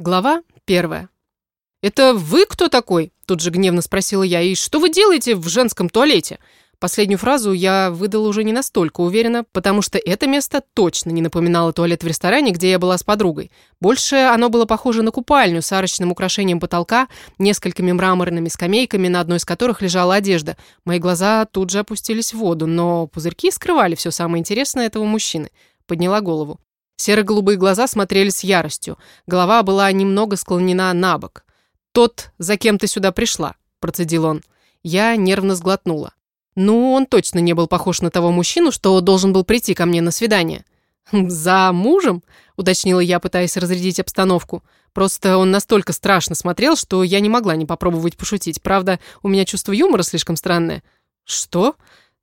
Глава первая. «Это вы кто такой?» – тут же гневно спросила я. «И что вы делаете в женском туалете?» Последнюю фразу я выдала уже не настолько уверенно, потому что это место точно не напоминало туалет в ресторане, где я была с подругой. Больше оно было похоже на купальню с арочным украшением потолка, несколькими мраморными скамейками, на одной из которых лежала одежда. Мои глаза тут же опустились в воду, но пузырьки скрывали все самое интересное этого мужчины. Подняла голову. Серо-голубые глаза смотрели с яростью. Голова была немного склонена на бок. «Тот, за кем ты сюда пришла», – процедил он. Я нервно сглотнула. Ну, он точно не был похож на того мужчину, что должен был прийти ко мне на свидание. «Хм, «За мужем?» – уточнила я, пытаясь разрядить обстановку. Просто он настолько страшно смотрел, что я не могла не попробовать пошутить. Правда, у меня чувство юмора слишком странное. «Что?»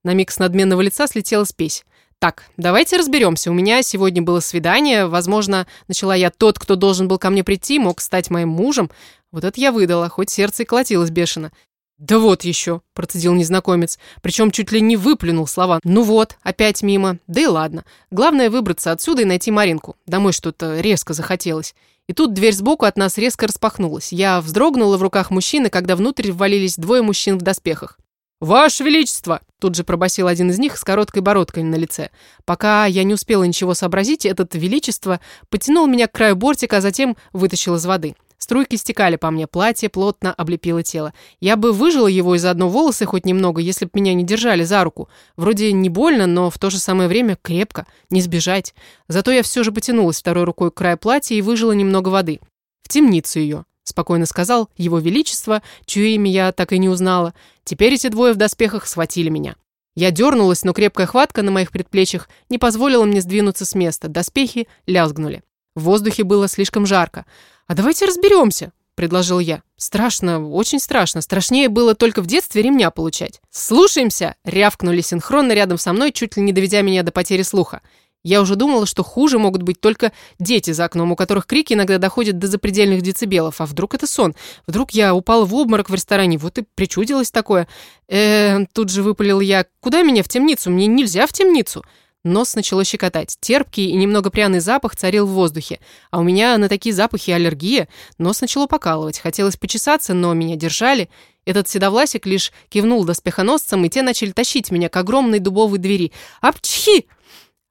На миг с надменного лица слетела спесь. Так, давайте разберемся. У меня сегодня было свидание. Возможно, начала я тот, кто должен был ко мне прийти, мог стать моим мужем. Вот это я выдала, хоть сердце и колотилось бешено. «Да вот еще», – процедил незнакомец, причем чуть ли не выплюнул слова. «Ну вот, опять мимо. Да и ладно. Главное выбраться отсюда и найти Маринку. Домой что-то резко захотелось». И тут дверь сбоку от нас резко распахнулась. Я вздрогнула в руках мужчины, когда внутрь ввалились двое мужчин в доспехах. «Ваше Величество!» – тут же пробасил один из них с короткой бородкой на лице. Пока я не успела ничего сообразить, этот Величество потянул меня к краю бортика, а затем вытащил из воды. Струйки стекали по мне, платье плотно облепило тело. Я бы выжила его из одной волосы хоть немного, если бы меня не держали за руку. Вроде не больно, но в то же самое время крепко, не сбежать. Зато я все же потянулась второй рукой к краю платья и выжила немного воды. В темницу ее спокойно сказал его величество, чье имя я так и не узнала. Теперь эти двое в доспехах схватили меня. Я дернулась, но крепкая хватка на моих предплечьях не позволила мне сдвинуться с места. Доспехи лязгнули. В воздухе было слишком жарко. «А давайте разберемся», — предложил я. «Страшно, очень страшно. Страшнее было только в детстве ремня получать». «Слушаемся!» — рявкнули синхронно рядом со мной, чуть ли не доведя меня до потери слуха. Я уже думала, что хуже могут быть только дети за окном, у которых крики иногда доходят до запредельных децибелов. А вдруг это сон? Вдруг я упала в обморок в ресторане, вот и причудилось такое. э тут же выпалил я. Куда меня в темницу? Мне нельзя в темницу. Нос начало щекотать. Терпкий и немного пряный запах царил в воздухе. А у меня на такие запахи аллергия. Нос начало покалывать. Хотелось почесаться, но меня держали. Этот седовласик лишь кивнул доспехоносцам, и те начали тащить меня к огромной дубовой двери. «Апчхи!»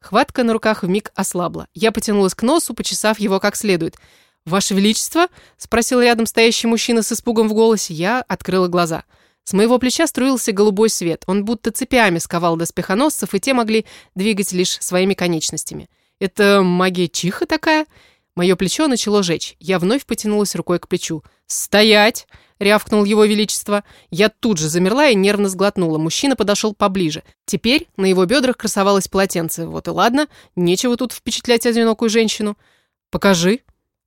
Хватка на руках вмиг ослабла. Я потянулась к носу, почесав его как следует. «Ваше Величество?» — спросил рядом стоящий мужчина с испугом в голосе. Я открыла глаза. С моего плеча струился голубой свет. Он будто цепями сковал доспехоносцев, и те могли двигать лишь своими конечностями. «Это магия чиха такая?» Мое плечо начало жечь. Я вновь потянулась рукой к плечу. «Стоять!» — рявкнул его величество. Я тут же замерла и нервно сглотнула. Мужчина подошел поближе. Теперь на его бедрах красовалось полотенце. Вот и ладно, нечего тут впечатлять одинокую женщину. «Покажи».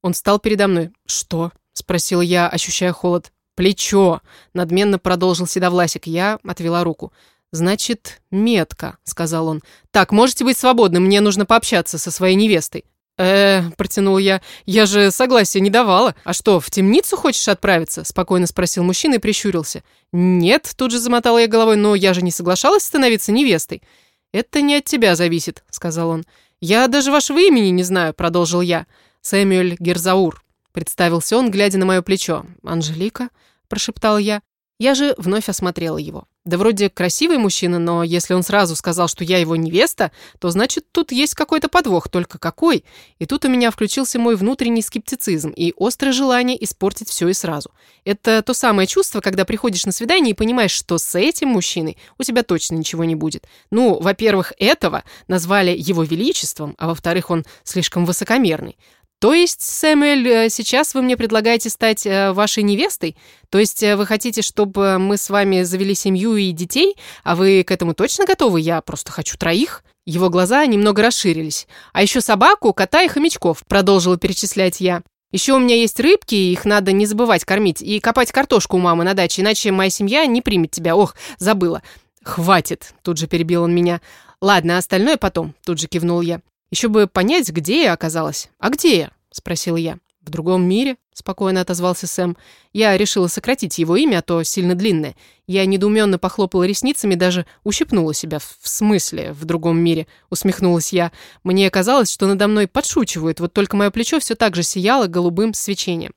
Он встал передо мной. «Что?» — спросила я, ощущая холод. «Плечо!» — надменно продолжил Седовласик. Я отвела руку. «Значит, метка», — сказал он. «Так, можете быть свободны, мне нужно пообщаться со своей невестой». «Э, — протянул я, — я же согласия не давала. А что, в темницу хочешь отправиться?» — спокойно спросил мужчина и прищурился. «Нет», — тут же замотала я головой, — «но я же не соглашалась становиться невестой». «Это не от тебя зависит», — сказал он. «Я даже вашего имени не знаю», — продолжил я. «Сэмюэль Герзаур», — представился он, глядя на мое плечо. «Анжелика?» — прошептал я. Я же вновь осмотрела его. Да вроде красивый мужчина, но если он сразу сказал, что я его невеста, то значит, тут есть какой-то подвох, только какой? И тут у меня включился мой внутренний скептицизм и острое желание испортить все и сразу. Это то самое чувство, когда приходишь на свидание и понимаешь, что с этим мужчиной у тебя точно ничего не будет. Ну, во-первых, этого назвали его величеством, а во-вторых, он слишком высокомерный. «То есть, Сэмюэль, э, сейчас вы мне предлагаете стать э, вашей невестой? То есть э, вы хотите, чтобы мы с вами завели семью и детей? А вы к этому точно готовы? Я просто хочу троих». Его глаза немного расширились. «А еще собаку, кота и хомячков», — продолжила перечислять я. «Еще у меня есть рыбки, их надо не забывать кормить, и копать картошку у мамы на даче, иначе моя семья не примет тебя. Ох, забыла». «Хватит», — тут же перебил он меня. «Ладно, остальное потом», — тут же кивнул я. Еще бы понять, где я оказалась. А где я? Спросила я. «В другом мире?» — спокойно отозвался Сэм. Я решила сократить его имя, а то сильно длинное. Я недоуменно похлопала ресницами, даже ущипнула себя. «В смысле в другом мире?» — усмехнулась я. Мне казалось, что надо мной подшучивают, вот только мое плечо все так же сияло голубым свечением.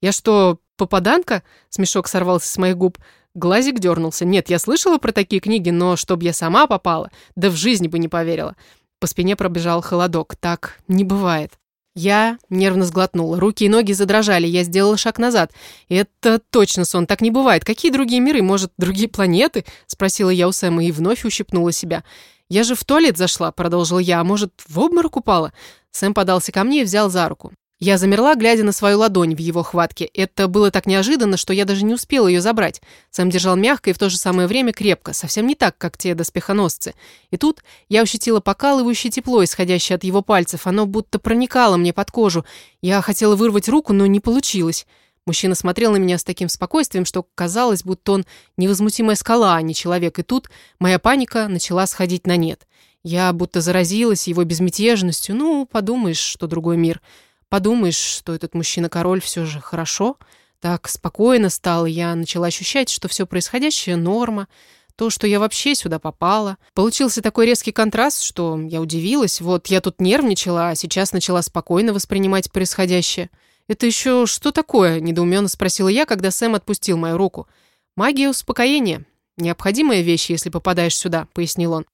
«Я что, попаданка?» — смешок сорвался с моих губ. Глазик дернулся. «Нет, я слышала про такие книги, но чтоб я сама попала, да в жизни бы не поверила». По спине пробежал холодок. Так не бывает. Я нервно сглотнула. Руки и ноги задрожали. Я сделала шаг назад. «Это точно сон. Так не бывает. Какие другие миры? Может, другие планеты?» Спросила я у Сэма и вновь ущипнула себя. «Я же в туалет зашла», — продолжила я. «А может, в обморок упала?» Сэм подался ко мне и взял за руку. Я замерла, глядя на свою ладонь в его хватке. Это было так неожиданно, что я даже не успела ее забрать. Сэм держал мягко и в то же самое время крепко, совсем не так, как те доспехоносцы. И тут я ощутила покалывающее тепло, исходящее от его пальцев. Оно будто проникало мне под кожу. Я хотела вырвать руку, но не получилось. Мужчина смотрел на меня с таким спокойствием, что казалось, будто он невозмутимая скала, а не человек. И тут моя паника начала сходить на нет. Я будто заразилась его безмятежностью. Ну, подумаешь, что другой мир. Подумаешь, что этот мужчина-король все же хорошо. Так спокойно стало, я начала ощущать, что все происходящее норма, то, что я вообще сюда попала. Получился такой резкий контраст, что я удивилась. Вот я тут нервничала, а сейчас начала спокойно воспринимать происходящее. «Это еще что такое?» – недоуменно спросила я, когда Сэм отпустил мою руку. «Магия успокоения. Необходимая вещь, если попадаешь сюда», – пояснил он.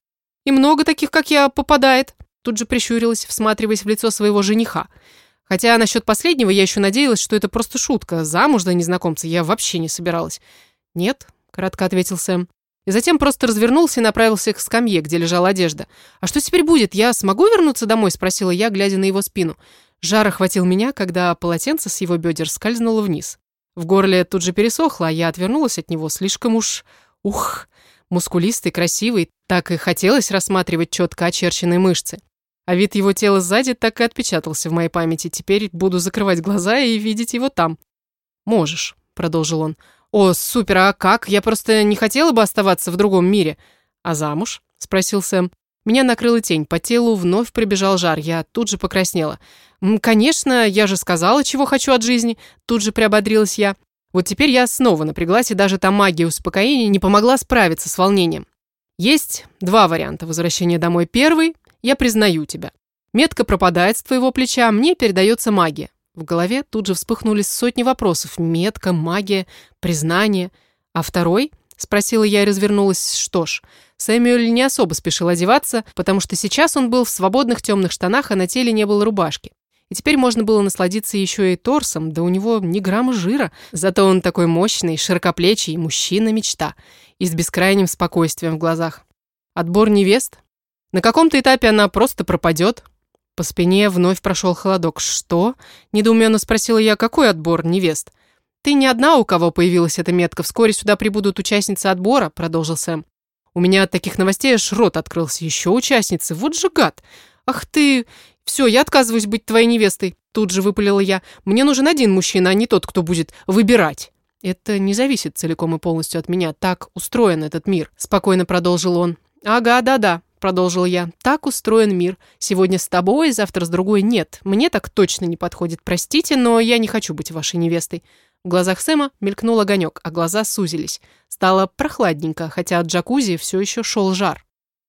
«И много таких, как я, попадает», – тут же прищурилась, всматриваясь в лицо своего жениха – Хотя насчет последнего я еще надеялась, что это просто шутка. Замуж за незнакомца я вообще не собиралась. «Нет», — кратко ответил Сэм. И затем просто развернулся и направился к скамье, где лежала одежда. «А что теперь будет? Я смогу вернуться домой?» — спросила я, глядя на его спину. Жар охватил меня, когда полотенце с его бедер скользнуло вниз. В горле тут же пересохло, а я отвернулась от него. Слишком уж... Ух! Мускулистый, красивый. Так и хотелось рассматривать четко очерченные мышцы. А вид его тела сзади так и отпечатался в моей памяти. Теперь буду закрывать глаза и видеть его там. «Можешь», — продолжил он. «О, супер, а как? Я просто не хотела бы оставаться в другом мире». «А замуж?» — спросил Сэм. Меня накрыла тень, по телу вновь прибежал жар, я тут же покраснела. «Конечно, я же сказала, чего хочу от жизни», — тут же приободрилась я. Вот теперь я снова напряглась, и даже та магия успокоения не помогла справиться с волнением. Есть два варианта возвращения домой. Первый я признаю тебя. Метка пропадает с твоего плеча, мне передается магия. В голове тут же вспыхнули сотни вопросов. Метка, магия, признание. А второй? Спросила я и развернулась. Что ж, Сэмюэль не особо спешил одеваться, потому что сейчас он был в свободных темных штанах, а на теле не было рубашки. И теперь можно было насладиться еще и торсом, да у него ни грамма жира. Зато он такой мощный, широкоплечий, мужчина-мечта. И с бескрайним спокойствием в глазах. Отбор невест? На каком-то этапе она просто пропадет. По спине вновь прошел холодок. «Что?» – недоуменно спросила я. «Какой отбор невест?» «Ты не одна, у кого появилась эта метка. Вскоре сюда прибудут участницы отбора», – продолжил Сэм. «У меня от таких новостей аж рот открылся. Еще участницы. Вот же гад! Ах ты! Все, я отказываюсь быть твоей невестой!» Тут же выпалила я. «Мне нужен один мужчина, а не тот, кто будет выбирать». «Это не зависит целиком и полностью от меня. Так устроен этот мир», – спокойно продолжил он. «Ага, да-да продолжил я. «Так устроен мир. Сегодня с тобой, завтра с другой нет. Мне так точно не подходит, простите, но я не хочу быть вашей невестой». В глазах Сэма мелькнул огонек, а глаза сузились. Стало прохладненько, хотя от джакузи все еще шел жар.